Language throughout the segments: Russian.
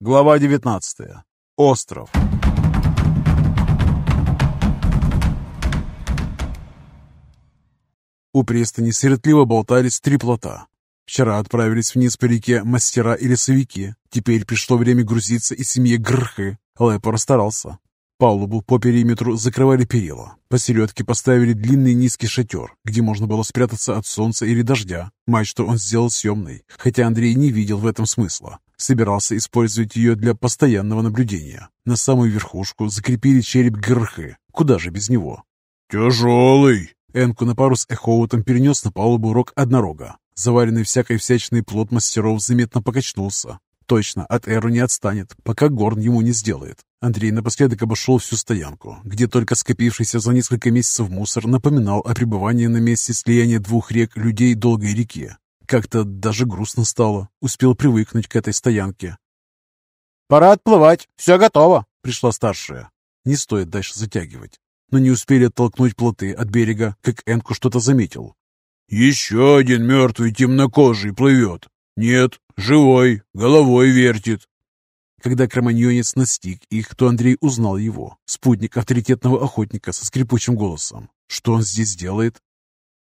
Глава 19. Остров. У пристани сиротливо болтались три плота. Вчера отправились вниз по реке мастера и лесовики. Теперь пришло время грузиться и семье Грхы. Лэпо расстарался. Палубу по периметру закрывали перила. Посередке поставили длинный низкий шатер, где можно было спрятаться от солнца или дождя. Мачту он сделал съемной, хотя Андрей не видел в этом смысла. Собирался использовать ее для постоянного наблюдения. На самую верхушку закрепили череп Грхы. Куда же без него? «Тяжелый!» Энку на пару с Эхоутом перенес на палубу рог однорога. Заваренный всякой всячиной плод мастеров заметно покачнулся. Точно, от Эру не отстанет, пока Горн ему не сделает. Андрей напоследок обошел всю стоянку, где только скопившийся за несколько месяцев мусор напоминал о пребывании на месте слияния двух рек людей долгой реки. Как-то даже грустно стало. Успел привыкнуть к этой стоянке. «Пора отплывать. Все готово», — пришла старшая. Не стоит дальше затягивать. Но не успели оттолкнуть плоты от берега, как Энку что-то заметил. «Еще один мертвый темнокожий плывет. Нет, живой, головой вертит. Когда кроманьонец настиг их, то Андрей узнал его, спутник авторитетного охотника со скрипучим голосом. Что он здесь делает?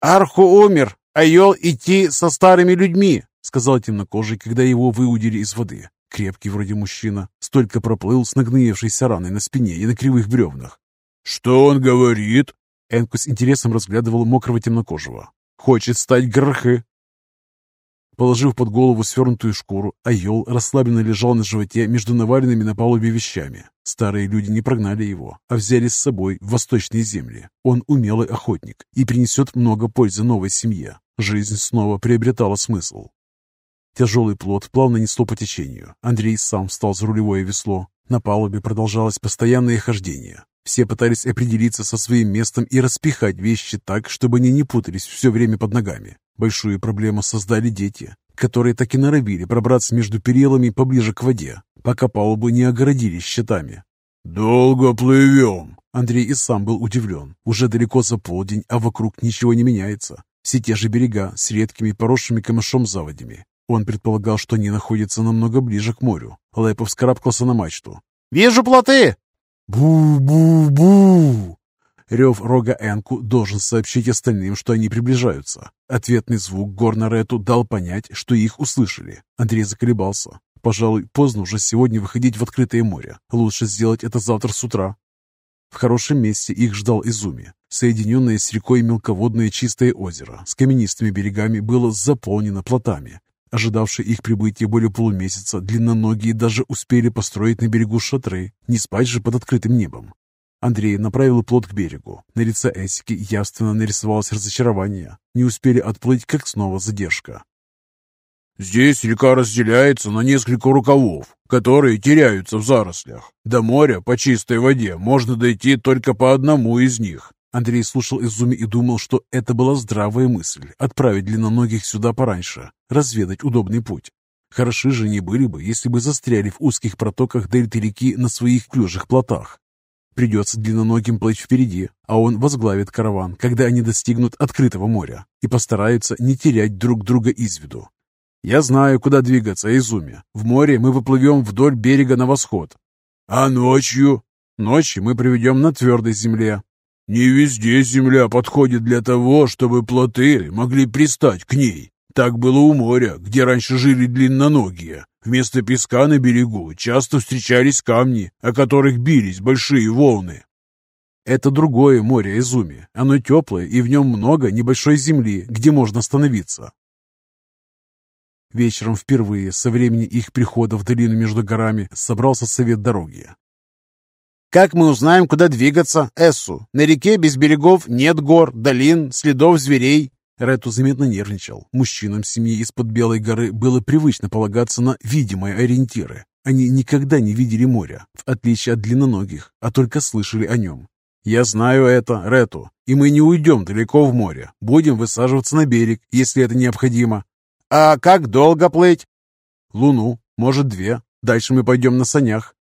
«Арху умер, а ел идти со старыми людьми», сказал темнокожий, когда его выудили из воды. Крепкий вроде мужчина, столько проплыл с нагноевшейся раной на спине и на кривых бревнах. «Что он говорит?» Энку с интересом разглядывал мокрого темнокожего. «Хочет стать Грхы», Положив под голову свернутую шкуру, Айол расслабленно лежал на животе между наваленными на палубе вещами. Старые люди не прогнали его, а взяли с собой в восточные земли. Он умелый охотник и принесет много пользы новой семье. Жизнь снова приобретала смысл. Тяжелый плод плавно несло по течению. Андрей сам встал за рулевое весло. На палубе продолжалось постоянное хождение. Все пытались определиться со своим местом и распихать вещи так, чтобы они не путались все время под ногами. Большую проблему создали дети, которые так и норовили пробраться между перилами поближе к воде, пока палубу не огородили щитами. «Долго плывем!» Андрей и сам был удивлен. Уже далеко за полдень, а вокруг ничего не меняется. Все те же берега с редкими поросшими камышом заводями. Он предполагал, что они находятся намного ближе к морю. Лэпов вскарабкался на мачту. «Вижу плоты!» «Бу-бу-бу!» Рев рога Энку должен сообщить остальным, что они приближаются. Ответный звук Горнарету дал понять, что их услышали. Андрей заколебался. Пожалуй, поздно уже сегодня выходить в открытое море. Лучше сделать это завтра с утра. В хорошем месте их ждал Изуми. Соединенное с рекой мелководное чистое озеро с каменистыми берегами было заполнено плотами. Ожидавшие их прибытия более полумесяца, длинноногие даже успели построить на берегу шатры, не спать же под открытым небом. Андрей направил плот к берегу. На лице Эсики явственно нарисовалось разочарование. Не успели отплыть, как снова задержка. «Здесь река разделяется на несколько рукавов, которые теряются в зарослях. До моря по чистой воде можно дойти только по одному из них». Андрей слушал Изуми и думал, что это была здравая мысль – отправить длинноногих сюда пораньше, разведать удобный путь. Хороши же не были бы, если бы застряли в узких протоках дельты реки на своих клюжих плотах. Придется длинноногим плыть впереди, а он возглавит караван, когда они достигнут открытого моря и постараются не терять друг друга из виду. Я знаю, куда двигаться, Изуми. В море мы выплывем вдоль берега на восход. А ночью? Ночью мы проведем на твердой земле. Не везде земля подходит для того, чтобы плоты могли пристать к ней. Так было у моря, где раньше жили длинноногие. Вместо песка на берегу часто встречались камни, о которых бились большие волны. Это другое море Изуми. Оно теплое, и в нем много небольшой земли, где можно остановиться. Вечером впервые со времени их прихода в долину между горами собрался совет дороги. «Как мы узнаем, куда двигаться, Эссу? На реке без берегов нет гор, долин, следов зверей. Рету заметно нервничал. Мужчинам семьи из-под Белой горы было привычно полагаться на видимые ориентиры. Они никогда не видели моря, в отличие от длинноногих, а только слышали о нем. «Я знаю это, Рету, и мы не уйдем далеко в море. Будем высаживаться на берег, если это необходимо». «А как долго плыть?» «Луну, может, две. Дальше мы пойдем на санях».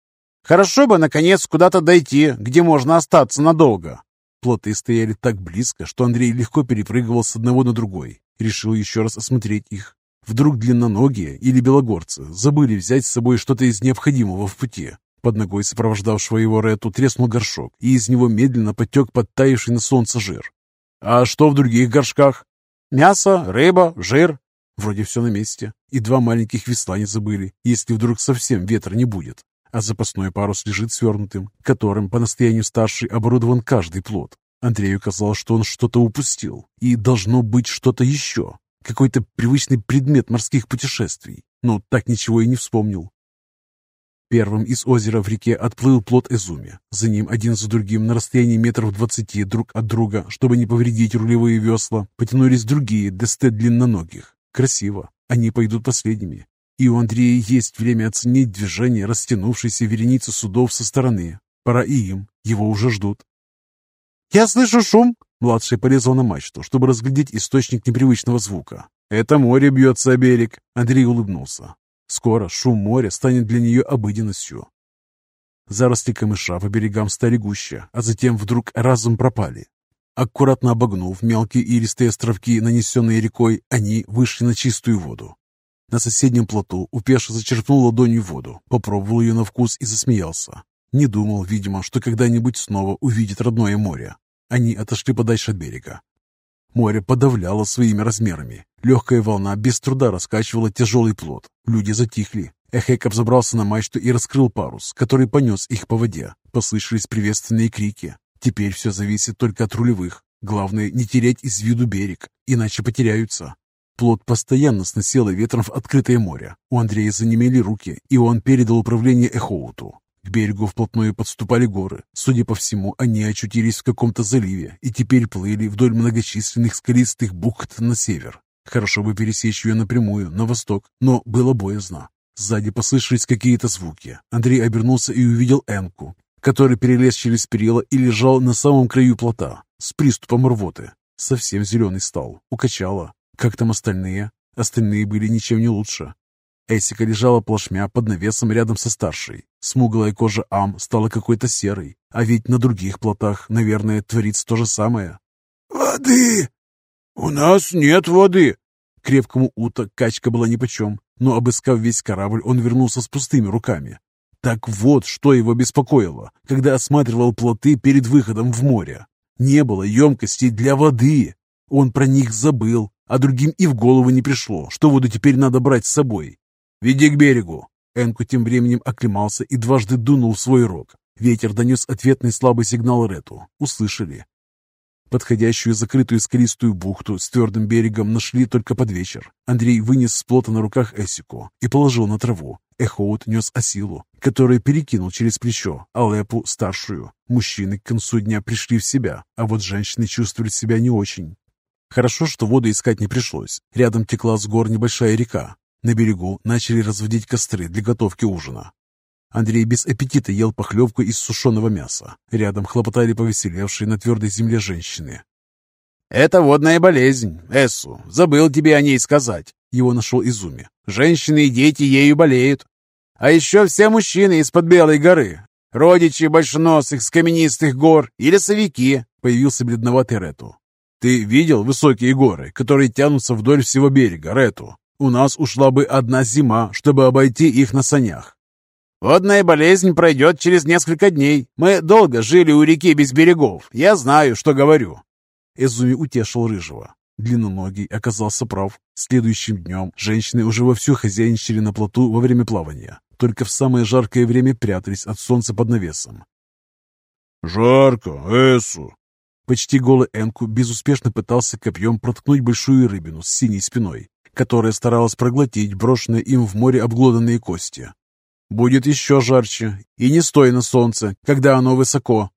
«Хорошо бы, наконец, куда-то дойти, где можно остаться надолго». Плоты стояли так близко, что Андрей легко перепрыгивал с одного на другой. Решил еще раз осмотреть их. Вдруг длинноногие или белогорцы забыли взять с собой что-то из необходимого в пути. Под ногой сопровождавшего его Рету треснул горшок, и из него медленно потек подтаявший на солнце жир. «А что в других горшках?» «Мясо, рыба, жир». Вроде все на месте. И два маленьких весла не забыли, если вдруг совсем ветра не будет. А запасной парус лежит свернутым, которым по настоянию старший оборудован каждый плод. Андрею казалось, что он что-то упустил, и должно быть что-то еще. Какой-то привычный предмет морских путешествий, но так ничего и не вспомнил. Первым из озера в реке отплыл плот Эзуми. За ним один за другим на расстоянии метров двадцати друг от друга, чтобы не повредить рулевые весла, потянулись другие десте длинноногих. Красиво. Они пойдут последними. И у Андрея есть время оценить движение растянувшейся вереницы судов со стороны. Пора и им. Его уже ждут. «Я слышу шум!» Младший полезал на мачту, чтобы разглядеть источник непривычного звука. «Это море бьется о берег!» Андрей улыбнулся. Скоро шум моря станет для нее обыденностью. Заросли камыша по берегам стали гуще, а затем вдруг разом пропали. Аккуратно обогнув мелкие илистые островки, нанесенные рекой, они вышли на чистую воду. На соседнем плоту Упеша зачерпнул ладонью воду, попробовал ее на вкус и засмеялся. Не думал, видимо, что когда-нибудь снова увидит родное море. Они отошли подальше от берега. Море подавляло своими размерами. Легкая волна без труда раскачивала тяжелый плод. Люди затихли. Эхеков забрался на мачту и раскрыл парус, который понес их по воде. Послышались приветственные крики. Теперь все зависит только от рулевых. Главное, не терять из виду берег, иначе потеряются. Плод постоянно сносило ветром в открытое море. У Андрея занемели руки, и он передал управление Эхоуту. К берегу вплотную подступали горы. Судя по всему, они очутились в каком-то заливе и теперь плыли вдоль многочисленных скалистых бухт на север. Хорошо бы пересечь ее напрямую, на восток, но было боязно. Сзади послышались какие-то звуки. Андрей обернулся и увидел Энку, который перелез через перила и лежал на самом краю плота, с приступом рвоты. Совсем зеленый стал, укачало. Как там остальные? Остальные были ничем не лучше. Эсика лежала плашмя под навесом рядом со старшей. Смуглая кожа Ам стала какой-то серой, а ведь на других плотах, наверное, творится то же самое. «Воды! У нас нет воды!» Крепкому Ута качка была нипочем, но, обыскав весь корабль, он вернулся с пустыми руками. Так вот, что его беспокоило, когда осматривал плоты перед выходом в море. Не было емкостей для воды. Он про них забыл, а другим и в голову не пришло, что воду теперь надо брать с собой. «Веди к берегу!» Энку тем временем оклемался и дважды дунул в свой рог. Ветер донес ответный слабый сигнал Рету. Услышали. Подходящую закрытую скалистую бухту с твердым берегом нашли только под вечер. Андрей вынес с плота на руках Эсику и положил на траву. Эхоут нес Осилу, который перекинул через плечо, Алепу старшую. Мужчины к концу дня пришли в себя, а вот женщины чувствовали себя не очень. Хорошо, что воду искать не пришлось. Рядом текла с гор небольшая река, на берегу начали разводить костры для готовки ужина. Андрей без аппетита ел похлебку из сушеного мяса. Рядом хлопотали повеселевшие на твердой земле женщины. «Это водная болезнь, Эссу. Забыл тебе о ней сказать». Его нашел Изуми. «Женщины и дети ею болеют. А еще все мужчины из-под Белой горы. Родичи большоносых с каменистых гор и лесовики». Появился бледноватый Рету. «Ты видел высокие горы, которые тянутся вдоль всего берега, Рету? У нас ушла бы одна зима, чтобы обойти их на санях. Водная болезнь пройдет через несколько дней. Мы долго жили у реки без берегов. Я знаю, что говорю. Эзуми утешил Рыжего. Длинноногий оказался прав. Следующим днем женщины уже вовсю хозяйничали на плоту во время плавания. Только в самое жаркое время прятались от солнца под навесом. «Жарко, Эсу!» Почти голый Энку безуспешно пытался копьем проткнуть большую рыбину с синей спиной которая старалась проглотить брошенные им в море обглоданные кости. Будет еще жарче, и не стой на солнце, когда оно высоко.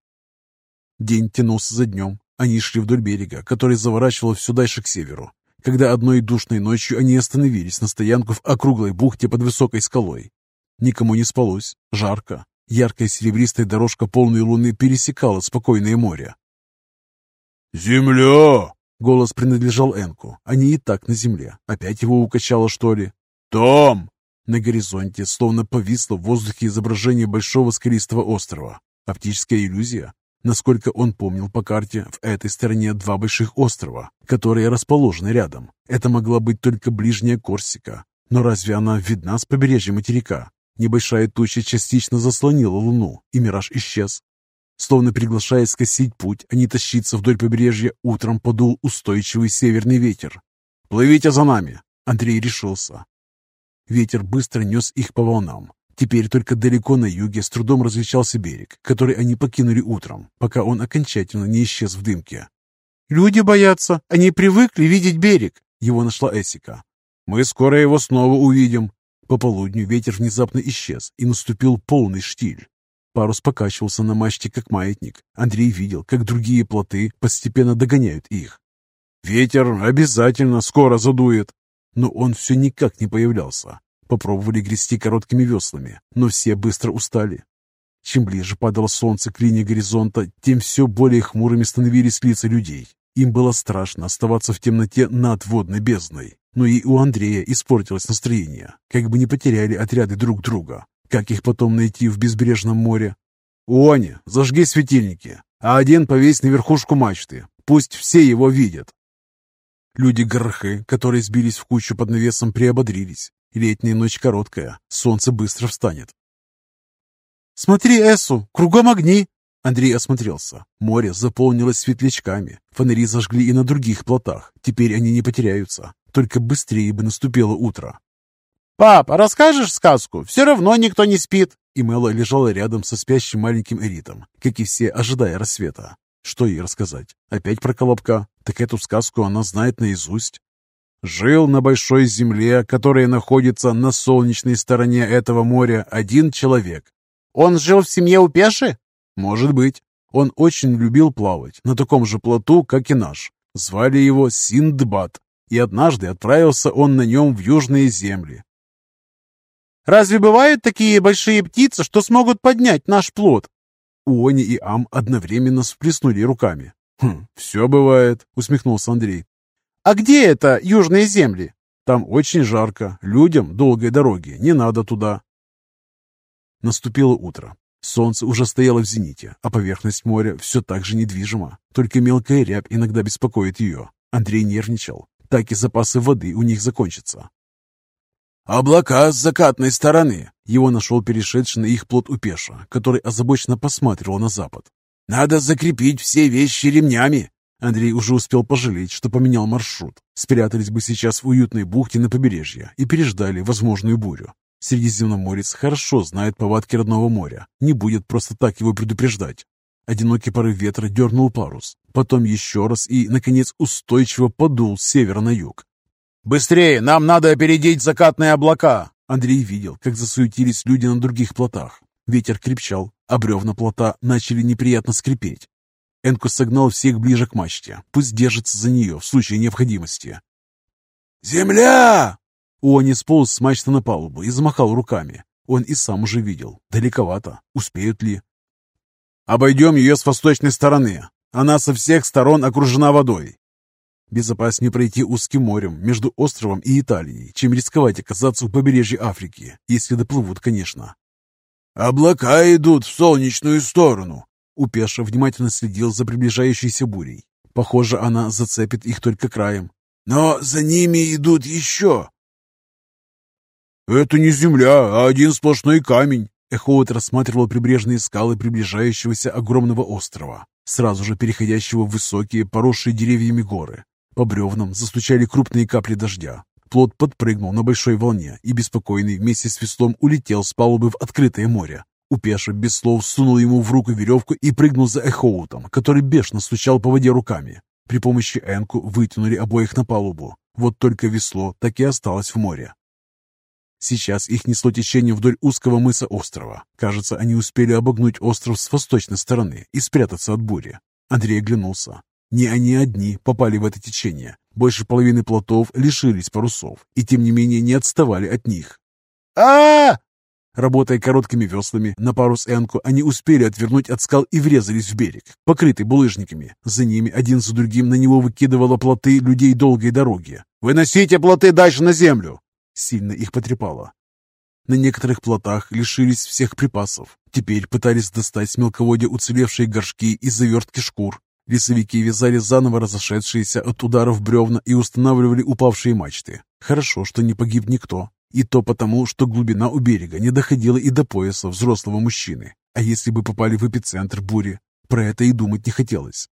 День тянулся за днем. Они шли вдоль берега, который заворачивал все дальше к северу. Когда одной душной ночью они остановились на стоянку в округлой бухте под высокой скалой. Никому не спалось. Жарко. Яркая серебристая дорожка полной луны пересекала спокойное море. «Земля!» Голос принадлежал Энку. Они и так на земле. Опять его укачало, что ли? «Том!» На горизонте словно повисло в воздухе изображение большого скалистого острова. Оптическая иллюзия? Насколько он помнил по карте, в этой стороне два больших острова, которые расположены рядом. Это могла быть только ближняя Корсика. Но разве она видна с побережья материка? Небольшая туча частично заслонила луну, и мираж исчез. Словно приглашая скосить путь, а не тащиться вдоль побережья, утром подул устойчивый северный ветер. «Плывите за нами!» Андрей решился. Ветер быстро нес их по волнам. Теперь только далеко на юге с трудом различался берег, который они покинули утром, пока он окончательно не исчез в дымке. «Люди боятся, они привыкли видеть берег», — его нашла Эсика. «Мы скоро его снова увидим». По полудню ветер внезапно исчез, и наступил полный штиль. Парус покачивался на мачте, как маятник. Андрей видел, как другие плоты постепенно догоняют их. «Ветер обязательно скоро задует!» Но он все никак не появлялся. Попробовали грести короткими веслами, но все быстро устали. Чем ближе падало солнце к линии горизонта, тем все более хмурыми становились лица людей. Им было страшно оставаться в темноте над водной бездной. Но и у Андрея испортилось настроение, как бы не потеряли отряды друг друга. Как их потом найти в безбрежном море? «Уони, зажги светильники, а один повесь на верхушку мачты. Пусть все его видят». Люди горхы, которые сбились в кучу под навесом, приободрились. Летняя ночь короткая, солнце быстро встанет. «Смотри, Эсу, кругом огни!» Андрей осмотрелся. Море заполнилось светлячками. Фонари зажгли и на других плотах. Теперь они не потеряются. Только быстрее бы наступило утро. «Пап, а расскажешь сказку? Все равно никто не спит!» И Мэла лежала рядом со спящим маленьким Эритом, как и все, ожидая рассвета. Что ей рассказать? Опять про Колобка? Так эту сказку она знает наизусть. Жил на большой земле, которая находится на солнечной стороне этого моря, один человек. Он жил в семье у Пеши? Может быть. Он очень любил плавать на таком же плоту, как и наш. Звали его Синдбад, и однажды отправился он на нем в южные земли. «Разве бывают такие большие птицы, что смогут поднять наш плод?» Уони и Ам одновременно всплеснули руками. «Хм, все бывает», — усмехнулся Андрей. «А где это южные земли?» «Там очень жарко. Людям долгой дороги. Не надо туда». Наступило утро. Солнце уже стояло в зените, а поверхность моря все так же недвижима. Только мелкая рябь иногда беспокоит ее. Андрей нервничал. Так и запасы воды у них закончатся. «Облака с закатной стороны!» Его нашел перешедший на их плот Упеша, который озабоченно посматривал на запад. «Надо закрепить все вещи ремнями!» Андрей уже успел пожалеть, что поменял маршрут. Спрятались бы сейчас в уютной бухте на побережье и переждали возможную бурю. Средиземноморец хорошо знает повадки родного моря, не будет просто так его предупреждать. Одинокий порыв ветра дернул парус, потом еще раз и, наконец, устойчиво подул с севера на юг. «Быстрее! Нам надо опередить закатные облака!» Андрей видел, как засуетились люди на других плотах. Ветер крепчал, а бревна плота начали неприятно скрипеть. Энку согнал всех ближе к мачте. Пусть держится за нее в случае необходимости. «Земля!» Уони сполз с мачты на палубу и замахал руками. Он и сам уже видел. Далековато. Успеют ли? «Обойдем ее с восточной стороны. Она со всех сторон окружена водой. Безопаснее пройти узким морем между островом и Италией, чем рисковать оказаться у побережья Африки, если доплывут, конечно. «Облака идут в солнечную сторону!» Упеша внимательно следил за приближающейся бурей. Похоже, она зацепит их только краем. «Но за ними идут еще!» «Это не земля, а один сплошной камень!» Эхоут рассматривал прибрежные скалы приближающегося огромного острова, сразу же переходящего в высокие, поросшие деревьями горы. По бревнам застучали крупные капли дождя. Плот подпрыгнул на большой волне и, беспокойный, вместе с веслом улетел с палубы в открытое море. Упеша без слов сунул ему в руку веревку и прыгнул за Эхоутом, который бешено стучал по воде руками. При помощи Энку вытянули обоих на палубу. Вот только весло так и осталось в море. Сейчас их несло течение вдоль узкого мыса острова. Кажется, они успели обогнуть остров с восточной стороны и спрятаться от бури. Андрей оглянулся. Не они одни попали в это течение. Больше половины плотов лишились парусов и, тем не менее, не отставали от них. а, Работая короткими веслами на парус Энку, они успели отвернуть от скал и врезались в берег, покрытый булыжниками. За ними один за другим на него выкидывало плоты людей долгой дороги. «Выносите плоты дальше на землю!» Сильно их потрепало. На некоторых плотах лишились всех припасов. Теперь пытались достать с мелководья уцелевшие горшки и завертки шкур. Лесовики вязали заново разошедшиеся от ударов бревна и устанавливали упавшие мачты. Хорошо, что не погиб никто. И то потому, что глубина у берега не доходила и до пояса взрослого мужчины. А если бы попали в эпицентр бури, про это и думать не хотелось.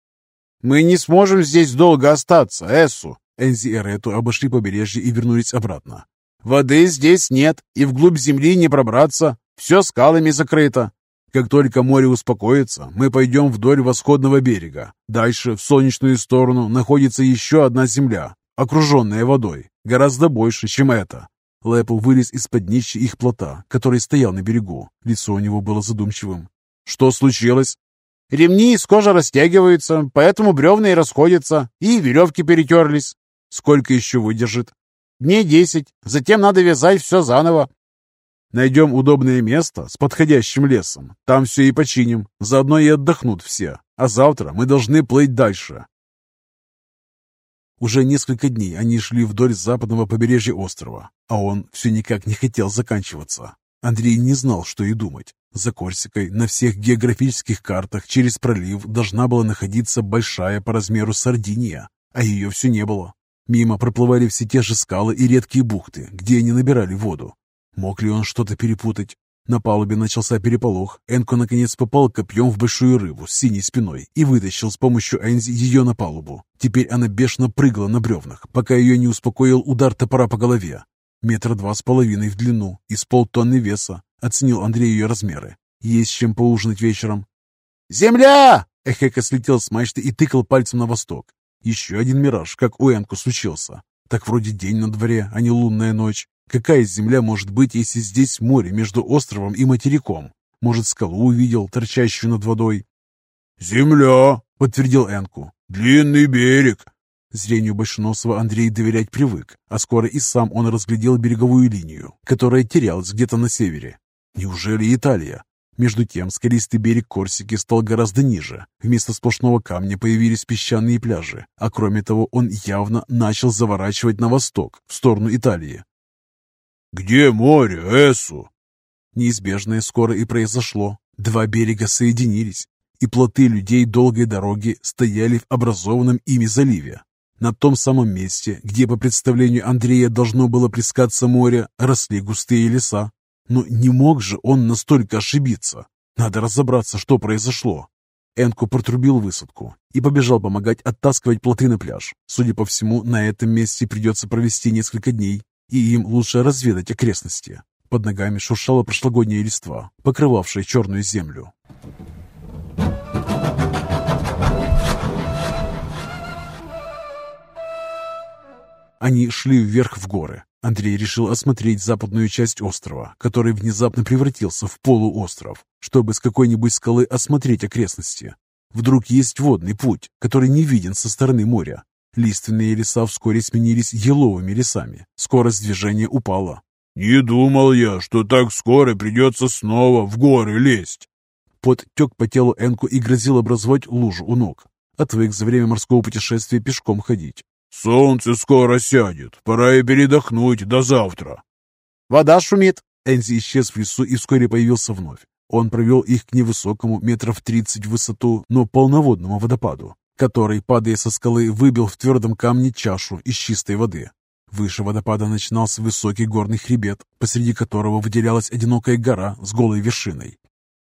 «Мы не сможем здесь долго остаться, Эссу!» Энзи и Рету обошли побережье и вернулись обратно. Воды здесь нет, и вглубь земли не пробраться. Все скалами закрыто. Как только море успокоится, мы пойдем вдоль восходного берега. Дальше, в солнечную сторону, находится еще одна земля, окруженная водой, гораздо больше, чем эта. Лэпл вылез из-под днища их плота, который стоял на берегу. Лицо у него было задумчивым. «Что случилось?» «Ремни из кожи растягиваются, поэтому бревна и расходятся, и веревки перетерлись». «Сколько еще выдержит?» Дней десять. Затем надо вязать все заново. Найдем удобное место с подходящим лесом. Там все и починим. Заодно и отдохнут все. А завтра мы должны плыть дальше. Уже несколько дней они шли вдоль западного побережья острова, а он все никак не хотел заканчиваться. Андрей не знал, что и думать. За Корсикой на всех географических картах через пролив должна была находиться большая по размеру Сардиния, а ее все не было. Мимо проплывали все те же скалы и редкие бухты, где они набирали воду. Мог ли он что-то перепутать? На палубе начался переполох. Энко наконец попал копьем в большую рыбу с синей спиной и вытащил с помощью Энзи ее на палубу. Теперь она бешено прыгала на бревнах, пока ее не успокоил удар топора по голове. Метра два с половиной в длину и с полтонны веса. Оценил Андрей ее размеры. Есть чем поужинать вечером. «Земля!» Эхека слетел с мачты и тыкал пальцем на восток. Еще один мираж, как у Энку случился. Так вроде день на дворе, а не лунная ночь. Какая земля может быть, если здесь море между островом и материком? Может, скалу увидел, торчащую над водой? «Земля!» — подтвердил Энку. «Длинный берег!» Зрению Большеносова Андрей доверять привык, а скоро и сам он разглядел береговую линию, которая терялась где-то на севере. Неужели Италия? Между тем скалистый берег Корсики стал гораздо ниже. Вместо сплошного камня появились песчаные пляжи, а кроме того он явно начал заворачивать на восток, в сторону Италии. «Где море, Эсу?» Неизбежное скоро и произошло. Два берега соединились, и плоты людей долгой дороги стояли в образованном ими заливе. На том самом месте, где по представлению Андрея должно было плескаться море, росли густые леса, но не мог же он настолько ошибиться. Надо разобраться, что произошло. Энку протрубил высадку и побежал помогать оттаскивать плоты на пляж. Судя по всему, на этом месте придется провести несколько дней, и им лучше разведать окрестности. Под ногами шуршала прошлогодняя листва, покрывавшая черную землю. Они шли вверх в горы. Андрей решил осмотреть западную часть острова, который внезапно превратился в полуостров, чтобы с какой-нибудь скалы осмотреть окрестности. Вдруг есть водный путь, который не виден со стороны моря. Лиственные леса вскоре сменились еловыми лесами. Скорость движения упала. «Не думал я, что так скоро придется снова в горы лезть!» Пот тек по телу Энку и грозил образовать лужу у ног. Отвык за время морского путешествия пешком ходить. «Солнце скоро сядет. Пора и передохнуть до завтра». «Вода шумит». Энзи исчез в лесу и вскоре появился вновь. Он провел их к невысокому, метров тридцать в высоту, но полноводному водопаду, который, падая со скалы, выбил в твердом камне чашу из чистой воды. Выше водопада начинался высокий горный хребет, посреди которого выделялась одинокая гора с голой вершиной.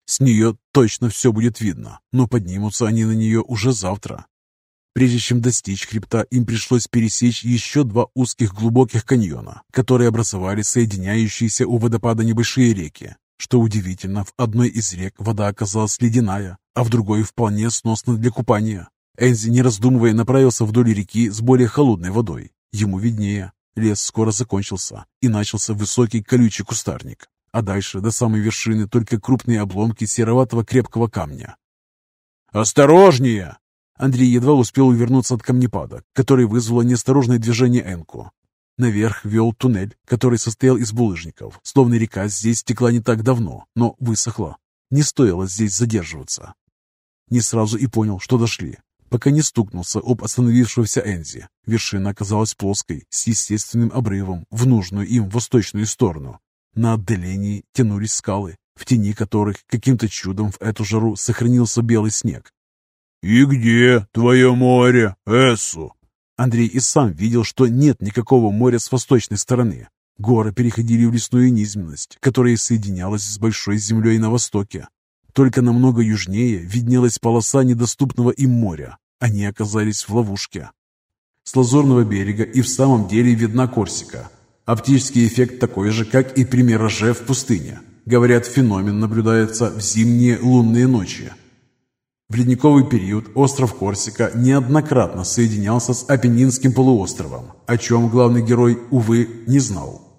С нее точно все будет видно, но поднимутся они на нее уже завтра. Прежде чем достичь хребта, им пришлось пересечь еще два узких глубоких каньона, которые образовали соединяющиеся у водопада небольшие реки. Что удивительно, в одной из рек вода оказалась ледяная, а в другой вполне сносна для купания. Энзи, не раздумывая, направился вдоль реки с более холодной водой. Ему виднее. Лес скоро закончился, и начался высокий колючий кустарник. А дальше, до самой вершины, только крупные обломки сероватого крепкого камня. «Осторожнее!» Андрей едва успел увернуться от камнепада, который вызвало неосторожное движение Энку. Наверх вел туннель, который состоял из булыжников. Словно река здесь текла не так давно, но высохла. Не стоило здесь задерживаться. Не сразу и понял, что дошли, пока не стукнулся об остановившегося Энзи. Вершина оказалась плоской, с естественным обрывом в нужную им восточную сторону. На отдалении тянулись скалы, в тени которых каким-то чудом в эту жару сохранился белый снег. «И где твое море, Эссу?» Андрей и сам видел, что нет никакого моря с восточной стороны. Горы переходили в лесную низменность, которая соединялась с большой землей на востоке. Только намного южнее виднелась полоса недоступного им моря. Они оказались в ловушке. С лазурного берега и в самом деле видна Корсика. Оптический эффект такой же, как и при мираже в пустыне. Говорят, феномен наблюдается в зимние лунные ночи. В ледниковый период остров Корсика неоднократно соединялся с Апеннинским полуостровом, о чем главный герой, увы, не знал.